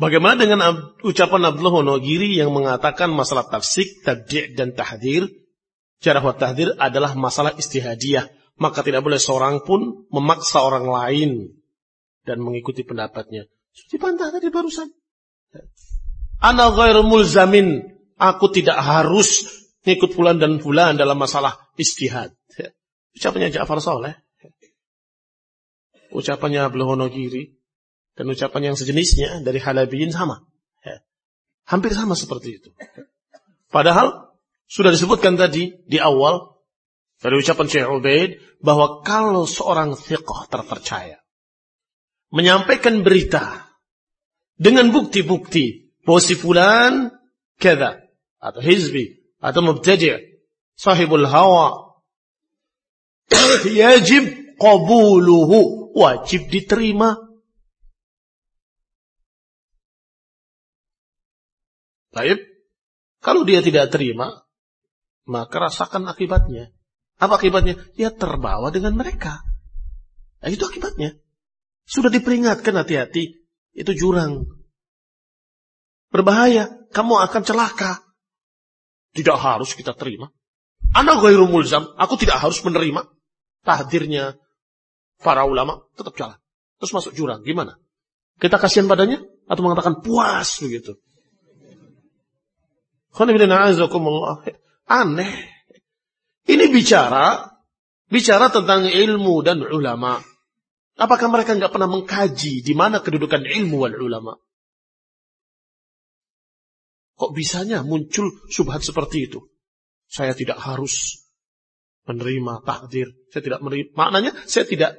Bagaimana dengan ucapan Abdullah Wonogiri yang mengatakan masalah tafsik, tabdi' dan tahdir? Jarah wa tahdir adalah masalah istihadiyah. Maka tidak boleh seorang pun memaksa orang lain dan mengikuti pendapatnya. Suci bantah tadi barusan. Ana ghair mulzamin. Aku tidak harus ngikut fulan dan fulan dalam masalah istihad. Ucapannya Ja'far Soleh. Ucapannya Abdullah Wonogiri dan ucapan yang sejenisnya dari halabiyin sama. Ya. Hampir sama seperti itu. Padahal sudah disebutkan tadi di awal dari ucapan Syekh Ubaid bahwa kalau seorang thiqah terpercaya menyampaikan berita dengan bukti-bukti bahwa si kada atau hizbi atau mubtadi' sahibul hawa yajib qabuluhu wajib diterima Baik. Kalau dia tidak terima, maka rasakan akibatnya. Apa akibatnya? Dia terbawa dengan mereka. Nah, itu akibatnya. Sudah diperingatkan hati-hati. Itu jurang. Berbahaya. Kamu akan celaka. Tidak harus kita terima. Anak ghairu mulzam. Aku tidak harus menerima. Tahdirnya para ulama. Tetap jalan. Terus masuk jurang. Gimana? Kita kasihan padanya? Atau mengatakan puas begitu. Aneh. Ini bicara bicara tentang ilmu dan ulama. Apakah mereka nggak pernah mengkaji di mana kedudukan ilmu dan ulama? Kok bisanya muncul subhat seperti itu? Saya tidak harus menerima takdir. Saya tidak menerima. Maknanya saya tidak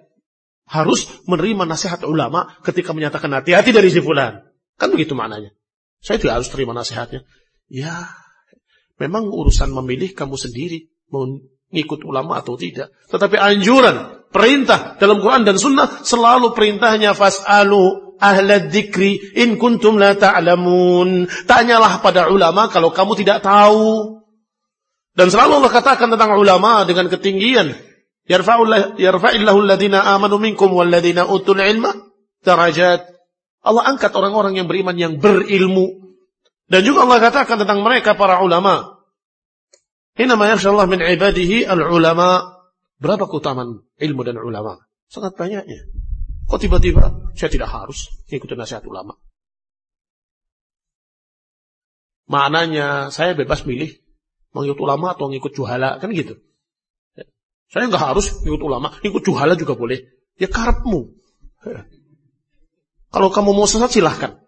harus menerima nasihat ulama ketika menyatakan hati-hati dari si fulan. Kan begitu maknanya. Saya tidak harus terima nasihatnya. Ya, memang urusan memilih kamu sendiri mau ngikut ulama atau tidak. Tetapi anjuran, perintah dalam Quran dan Sunnah selalu perintahnya fas'alu ahla dzikri in kuntum la ta'lamun. Tanyalah pada ulama kalau kamu tidak tahu. Dan selalu Allah katakan tentang ulama dengan ketinggian. Yarfa'illahu alladhina amanu minkum walladhina utul ilma darajat. Allah angkat orang-orang yang beriman yang berilmu dan juga Allah katakan tentang mereka para ulama. Inama Allah min ibadihi al-ulama. Berapa keutamaan ilmu dan ulama? Sangat banyaknya. Kok tiba-tiba saya tidak harus ikuti nasihat ulama? Maknanya saya bebas milih mengikut ulama atau mengikut juhala kan gitu. Saya nggak harus ikut ulama, ikut juhala juga boleh. Ya karepmu. Kalau kamu mau sesat silahkan.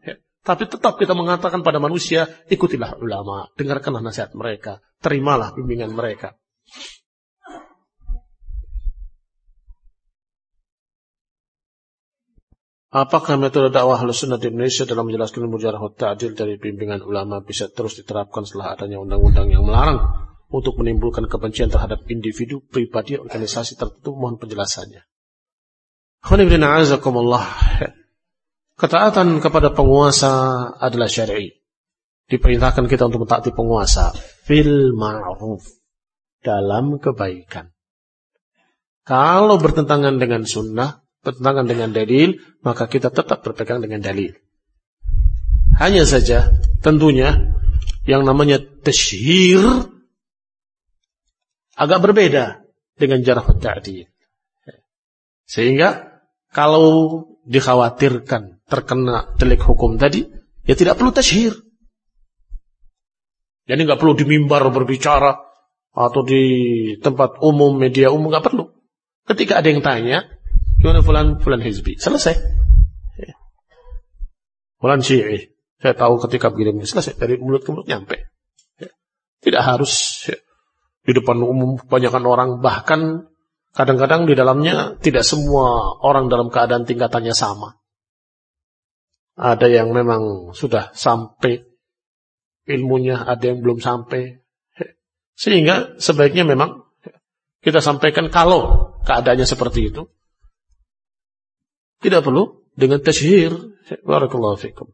Tapi tetap kita mengatakan pada manusia, ikutilah ulama, dengarkanlah nasihat mereka, terimalah bimbingan mereka. Apakah metode dakwah sunnah di Indonesia dalam menjelaskan mujarah ta'adil dari bimbingan ulama bisa terus diterapkan setelah adanya undang-undang yang melarang untuk menimbulkan kebencian terhadap individu, pribadi, organisasi tertentu? Mohon penjelasannya. Ketaatan kepada penguasa adalah syar'i. Diperintahkan kita untuk mentaati penguasa fil ma'ruf dalam kebaikan. Kalau bertentangan dengan sunnah, bertentangan dengan dalil, maka kita tetap berpegang dengan dalil. Hanya saja tentunya yang namanya tashhir agak berbeda dengan jarah ta'dil. Sehingga kalau dikhawatirkan terkena delik hukum tadi, ya tidak perlu tasyhir. Jadi nggak perlu di mimbar berbicara atau di tempat umum, media umum nggak perlu. Ketika ada yang tanya, gimana fulan fulan hizbi, selesai. Fulan syi'i, saya tahu ketika begini selesai dari mulut ke mulut nyampe. Ya. Tidak harus ya, di depan umum kebanyakan orang bahkan kadang-kadang di dalamnya tidak semua orang dalam keadaan tingkatannya sama. Ada yang memang sudah sampai ilmunya, ada yang belum sampai. Sehingga sebaiknya memang kita sampaikan kalau keadaannya seperti itu. Tidak perlu dengan tasyhir. Barakallahu fikum.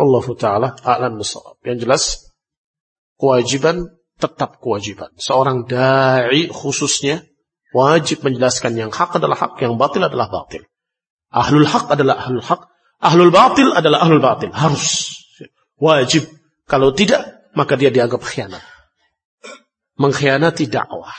Allah Ta'ala a'lam bisawab. Yang jelas, kewajiban tetap kewajiban. Seorang da'i khususnya wajib menjelaskan yang hak adalah hak, yang batil adalah batil. Ahlul hak adalah ahlul hak. Ahlul batil adalah ahlul batil. Harus. Wajib. Kalau tidak, maka dia dianggap khianat. Mengkhianati dakwah.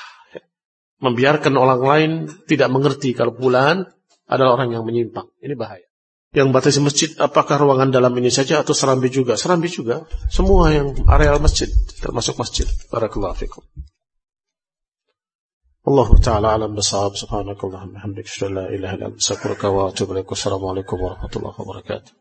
Membiarkan orang lain tidak mengerti kalau bulan adalah orang yang menyimpang. Ini bahaya. Yang batasi masjid, apakah ruangan dalam ini saja atau serambi juga? Serambi juga. Semua yang areal masjid, termasuk masjid. Barakallahu fikum. الله تعالى أعلم بالصواب سبحانك اللهم وبحمدك أشهد أن لا إله إلا أنت أستغفرك وأتوب إليك. السلام عليكم ورحمة الله وبركاته.